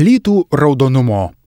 plytų raudonumo.